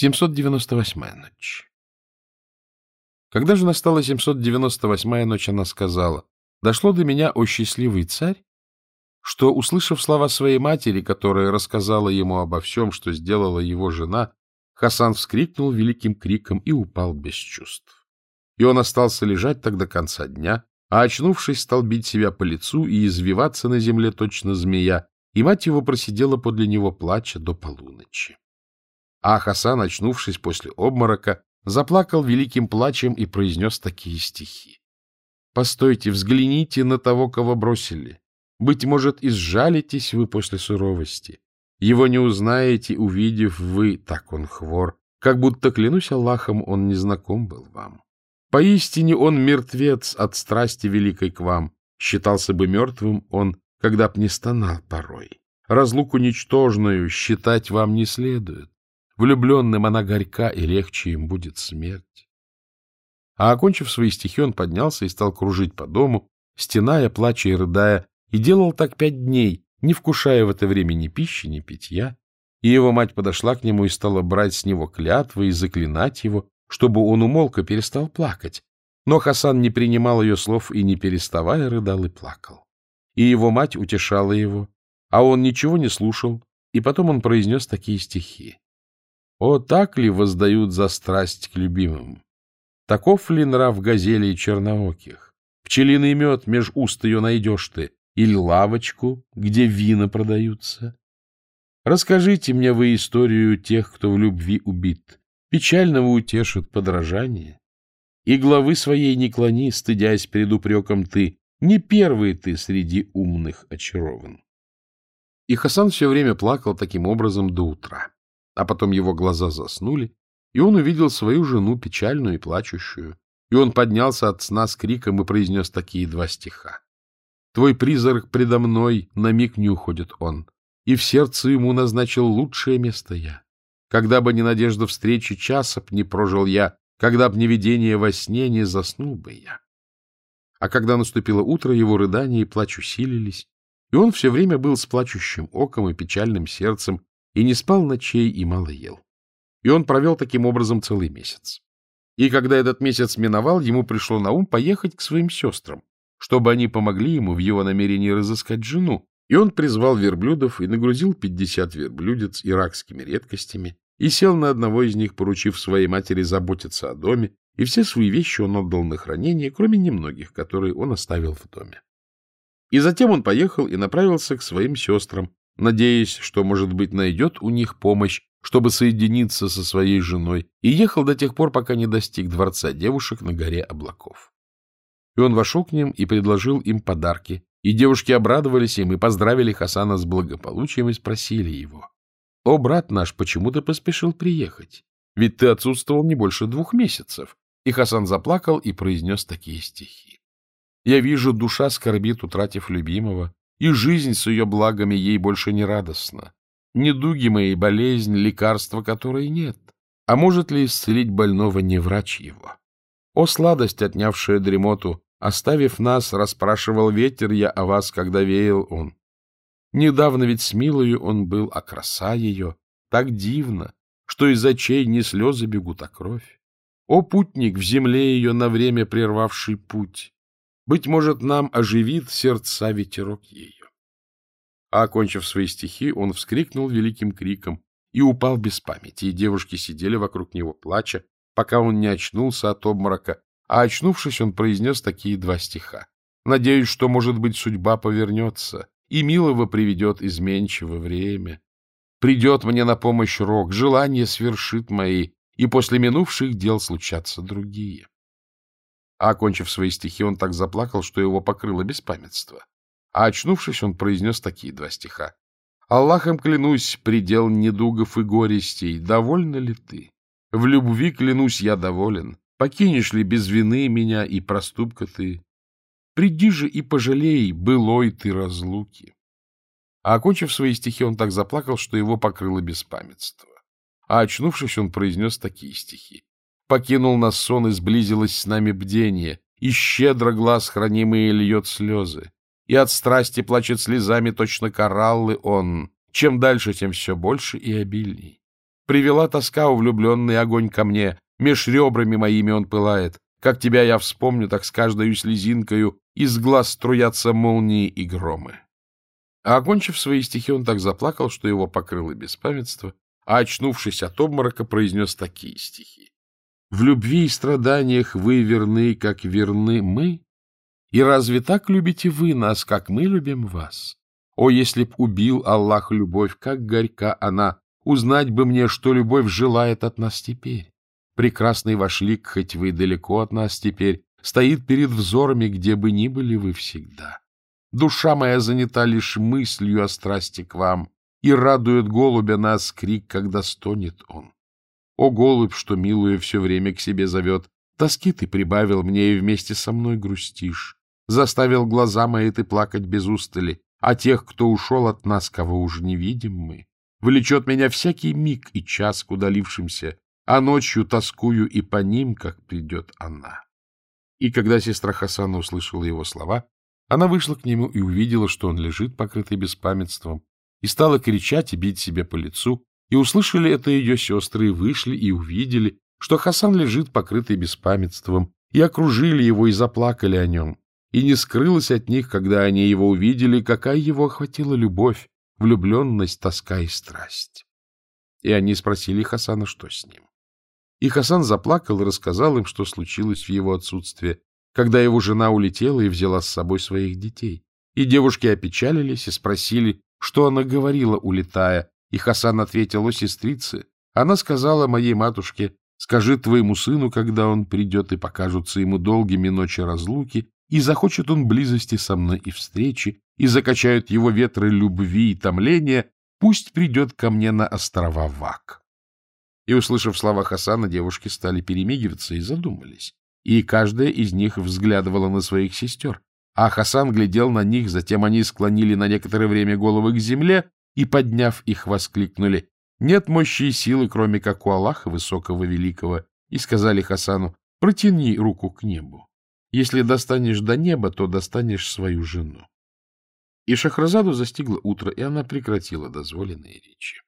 798-я ночь. Когда же настала 798-я ночь, она сказала, «Дошло до меня, о счастливый царь, что, услышав слова своей матери, которая рассказала ему обо всем, что сделала его жена, Хасан вскрикнул великим криком и упал без чувств. И он остался лежать так до конца дня, а, очнувшись, стал бить себя по лицу и извиваться на земле точно змея, и мать его просидела подле него, плача до полуночи. А Хасан, очнувшись после обморока, заплакал великим плачем и произнес такие стихи. «Постойте, взгляните на того, кого бросили. Быть может, и сжалитесь вы после суровости. Его не узнаете, увидев вы, так он хвор, как будто, клянусь Аллахом, он незнаком был вам. Поистине он мертвец от страсти великой к вам. Считался бы мертвым он, когда б не стонал порой. Разлуку ничтожную считать вам не следует. Влюбленным она горька, и легче им будет смерть. А, окончив свои стихи, он поднялся и стал кружить по дому, стеная, плача и рыдая, и делал так пять дней, не вкушая в это время ни пищи, ни питья. И его мать подошла к нему и стала брать с него клятвы и заклинать его, чтобы он умолк и перестал плакать. Но Хасан не принимал ее слов и, не переставая, рыдал и плакал. И его мать утешала его, а он ничего не слушал, и потом он произнес такие стихи. О, так ли воздают за страсть к любимым? Таков ли нрав газели и чернооких? Пчелиный мед меж уст ее найдешь ты, или лавочку, где вина продаются? Расскажите мне вы историю тех, кто в любви убит. Печального утешит подражание. И главы своей не клони, стыдясь перед упреком ты, не первый ты среди умных очарован. И Хасан все время плакал таким образом до утра а потом его глаза заснули, и он увидел свою жену печальную и плачущую, и он поднялся от сна с криком и произнес такие два стиха. «Твой призрак предо мной, на миг не уходит он, и в сердце ему назначил лучшее место я. Когда бы не надежда встречи, часа б не прожил я, когда б не видение во сне, не заснул бы я». А когда наступило утро, его рыдания и плач усилились, и он все время был с плачущим оком и печальным сердцем, и не спал ночей, и мало ел. И он провел таким образом целый месяц. И когда этот месяц миновал, ему пришло на ум поехать к своим сестрам, чтобы они помогли ему в его намерении разыскать жену. И он призвал верблюдов и нагрузил пятьдесят верблюдец иракскими редкостями и сел на одного из них, поручив своей матери заботиться о доме, и все свои вещи он отдал на хранение, кроме немногих, которые он оставил в доме. И затем он поехал и направился к своим сестрам, надеясь, что, может быть, найдет у них помощь, чтобы соединиться со своей женой, и ехал до тех пор, пока не достиг дворца девушек на горе облаков. И он вошел к ним и предложил им подарки, и девушки обрадовались им и поздравили Хасана с благополучием и спросили его, «О, брат наш, почему ты поспешил приехать? Ведь ты отсутствовал не больше двух месяцев». И Хасан заплакал и произнес такие стихи. «Я вижу, душа скорбит, утратив любимого, и жизнь с ее благами ей больше не радостна. Недуги моей болезнь, лекарства которой нет. А может ли исцелить больного не врач его? О, сладость, отнявшая дремоту, оставив нас, расспрашивал ветер я о вас, когда веял он. Недавно ведь с милою он был, а краса ее так дивно, что из очей не слезы бегут, а кровь. О, путник, в земле ее на время прервавший путь! Быть может, нам оживит сердца ветерок ее. А, окончив свои стихи, он вскрикнул великим криком и упал без памяти, и девушки сидели вокруг него, плача, пока он не очнулся от обморока, а, очнувшись, он произнес такие два стиха. «Надеюсь, что, может быть, судьба повернется, и милого приведет изменчиво время. Придет мне на помощь рок, желание свершит мои, и после минувших дел случатся другие». А, окончив свои стихи, он так заплакал, что его покрыло беспамятство. А очнувшись, он произнес такие два стиха. «Аллахом клянусь, предел недугов и горестей, довольна ли ты? В любви, клянусь, я доволен. Покинешь ли без вины меня и проступка ты? Приди же и пожалей былой ты разлуки». А, окончив свои стихи, он так заплакал, что его покрыло беспамятство. А очнувшись, он произнес такие стихи. Покинул нас сон, и сблизилось с нами бдение, и щедро глаз хранимый льет слезы. И от страсти плачет слезами точно кораллы он. Чем дальше, тем все больше и обильней. Привела тоска увлюбленный огонь ко мне, меж ребрами моими он пылает. Как тебя я вспомню, так с каждою слезинкою из глаз струятся молнии и громы. А окончив свои стихи, он так заплакал, что его покрыло беспамятство, а, очнувшись от обморока, произнес такие стихи. «В любви и страданиях вы верны, как верны мы, и разве так любите вы нас, как мы любим вас? О, если б убил Аллах любовь, как горька она, узнать бы мне, что любовь желает от нас теперь. Прекрасный ваш лик, хоть вы далеко от нас теперь, стоит перед взорами, где бы ни были вы всегда. Душа моя занята лишь мыслью о страсти к вам, и радует голубя нас крик, когда стонет он. О, голубь, что милую все время к себе зовет, тоски ты прибавил мне и вместе со мной грустишь. Заставил глаза мои ты плакать без устали, а тех, кто ушел от нас, кого уж не видим мы. Влечет меня всякий миг и час к удалившимся, а ночью тоскую и по ним, как придет она. И когда сестра Хасана услышала его слова, она вышла к нему и увидела, что он лежит, покрытый беспамятством, и стала кричать и бить себя по лицу, и услышали это ее сестры, вышли и увидели, что Хасан лежит, покрытый беспамятством, и окружили его и заплакали о нем. И не скрылось от них, когда они его увидели, какая его охватила любовь, влюбленность, тоска и страсть. И они спросили Хасана, что с ним. И Хасан заплакал и рассказал им, что случилось в его отсутствие, когда его жена улетела и взяла с собой своих детей. И девушки опечалились и спросили, что она говорила, улетая. И Хасан ответил о сестрице. Она сказала моей матушке, скажи твоему сыну, когда он придет, и покажутся ему долгими ночи разлуки, и захочет он близости со мной и встречи, и закачают его ветры любви и томления, пусть придет ко мне на острова Вак. И, услышав слова Хасана, девушки стали перемигиваться и задумались, и каждая из них взглядывала на своих сестер, а Хасан глядел на них, затем они склонили на некоторое время головы к земле и, подняв их, воскликнули «Нет мощи и силы, кроме как у Аллаха Высокого Великого», и сказали Хасану «Протяни руку к небу. Если достанешь до неба, то достанешь свою жену». И Шахразаду застигло утро, и она прекратила дозволенные речи.